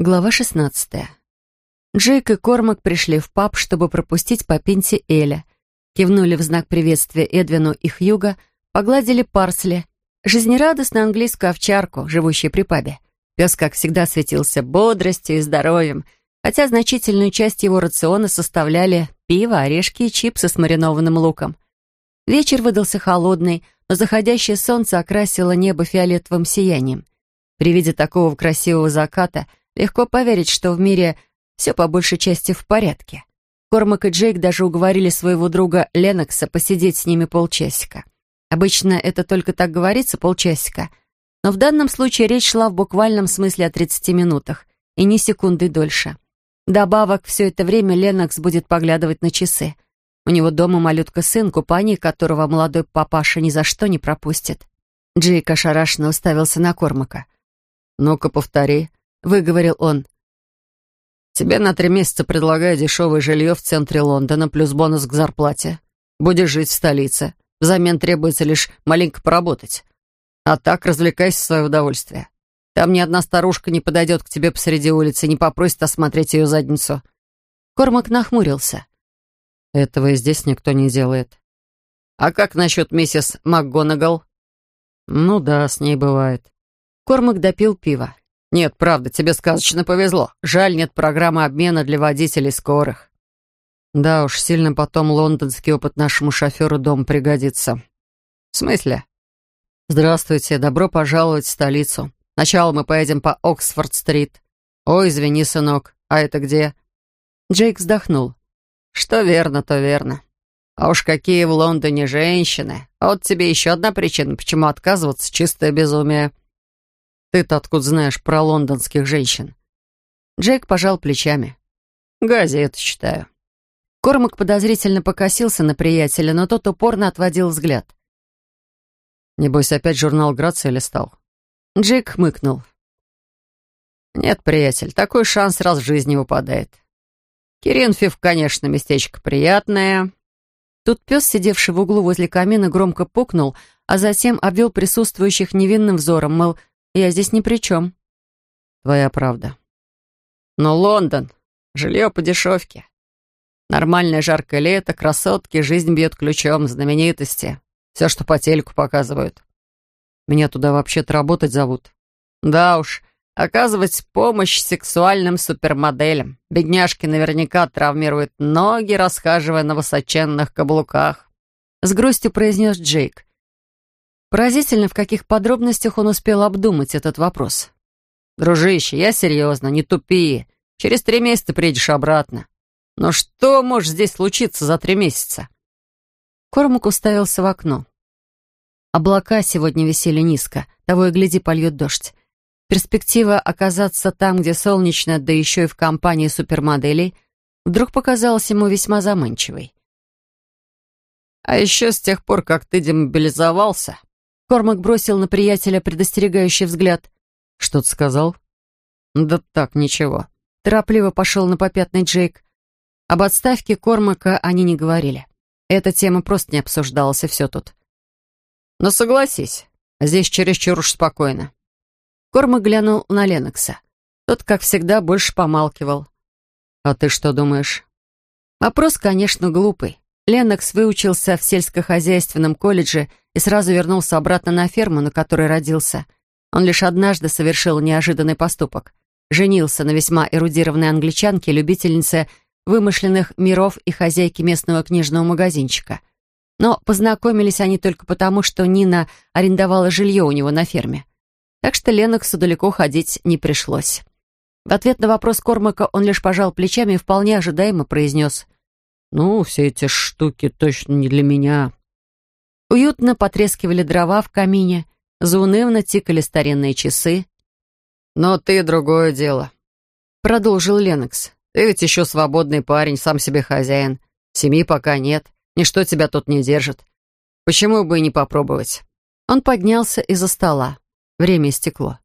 Глава 16. Джейк и Кормак пришли в паб, чтобы пропустить по пинте Эля. Кивнули в знак приветствия Эдвину и Хьюга, погладили Парсли, жизнерадостную английскую овчарку, живущую при пабе. Пес, как всегда, светился бодростью и здоровьем, хотя значительную часть его рациона составляли пиво, орешки и чипсы с маринованным луком. Вечер выдался холодный, но заходящее солнце окрасило небо фиолетовым сиянием. При виде такого красивого заката – Легко поверить, что в мире все по большей части в порядке. Кормак и Джейк даже уговорили своего друга Ленокса посидеть с ними полчасика. Обычно это только так говорится, полчасика. Но в данном случае речь шла в буквальном смысле о 30 минутах, и ни секунды дольше. Добавок, все это время Ленокс будет поглядывать на часы. У него дома малютка-сын, купание которого молодой папаша ни за что не пропустит. Джейк ошарашенно уставился на Кормака. «Ну-ка, повтори», — выговорил он. «Тебе на три месяца предлагаю дешевое жилье в центре Лондона плюс бонус к зарплате. Будешь жить в столице. Взамен требуется лишь маленько поработать. А так развлекайся в свое удовольствие. Там ни одна старушка не подойдет к тебе посреди улицы, не попросит осмотреть ее задницу». Кормак нахмурился. «Этого и здесь никто не делает». «А как насчет миссис МакГонагал?» «Ну да, с ней бывает». Кормак допил пиво. «Нет, правда, тебе сказочно повезло. Жаль, нет программы обмена для водителей скорых». «Да уж, сильно потом лондонский опыт нашему шоферу дом пригодится». «В смысле?» «Здравствуйте, добро пожаловать в столицу. Сначала мы поедем по Оксфорд-стрит. Ой, извини, сынок, а это где?» Джейк вздохнул. «Что верно, то верно. А уж какие в Лондоне женщины. А вот тебе еще одна причина, почему отказываться, чистое безумие». Ты-то откуда знаешь про лондонских женщин?» Джейк пожал плечами. «Газету читаю». Кормак подозрительно покосился на приятеля, но тот упорно отводил взгляд. «Небось, опять журнал Грация листал?» Джейк хмыкнул. «Нет, приятель, такой шанс раз в жизни выпадает. Киринфив, конечно, местечко приятное». Тут пес, сидевший в углу возле камина, громко пукнул, а затем обвел присутствующих невинным взором, мол, я здесь ни при чем. Твоя правда. Но Лондон. Жилье по дешевке. Нормальное жаркое лето, красотки, жизнь бьет ключом, знаменитости. Все, что по телеку показывают. Меня туда вообще-то работать зовут. Да уж, оказывать помощь сексуальным супермоделям. Бедняжки наверняка травмируют ноги, расхаживая на высоченных каблуках. С грустью произнес Джейк. Поразительно, в каких подробностях он успел обдумать этот вопрос. «Дружище, я серьезно, не тупи. Через три месяца приедешь обратно. Но что может здесь случиться за три месяца?» Кормак уставился в окно. Облака сегодня висели низко, того и гляди, польет дождь. Перспектива оказаться там, где солнечно, да еще и в компании супермоделей, вдруг показалась ему весьма заманчивой. «А еще с тех пор, как ты демобилизовался, Кормак бросил на приятеля предостерегающий взгляд. «Что ты сказал?» «Да так, ничего». Торопливо пошел на попятный Джейк. Об отставке Кормака они не говорили. Эта тема просто не обсуждалась, и все тут. «Но «Ну, согласись, здесь чересчур уж спокойно». Кормак глянул на Ленокса. Тот, как всегда, больше помалкивал. «А ты что думаешь?» Вопрос, конечно, глупый. Ленокс выучился в сельскохозяйственном колледже и сразу вернулся обратно на ферму, на которой родился. Он лишь однажды совершил неожиданный поступок. Женился на весьма эрудированной англичанке, любительнице вымышленных миров и хозяйке местного книжного магазинчика. Но познакомились они только потому, что Нина арендовала жилье у него на ферме. Так что Леноксу далеко ходить не пришлось. В ответ на вопрос Кормака он лишь пожал плечами и вполне ожидаемо произнес «Ну, все эти штуки точно не для меня». Уютно потрескивали дрова в камине, заунывно тикали старинные часы. «Но ты другое дело», — продолжил Ленокс. «Ты ведь еще свободный парень, сам себе хозяин. Семьи пока нет, ничто тебя тут не держит. Почему бы и не попробовать?» Он поднялся из-за стола. Время истекло.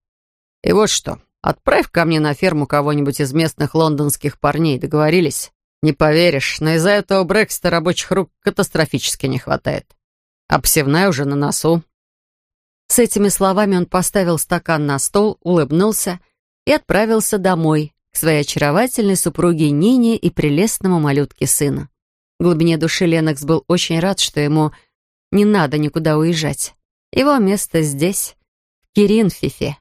«И вот что, отправь ко мне на ферму кого-нибудь из местных лондонских парней, договорились? Не поверишь, но из-за этого Брекста рабочих рук катастрофически не хватает а псевная уже на носу». С этими словами он поставил стакан на стол, улыбнулся и отправился домой, к своей очаровательной супруге Нине и прелестному малютке сыну. В глубине души Ленокс был очень рад, что ему не надо никуда уезжать. Его место здесь, в Киринфифе.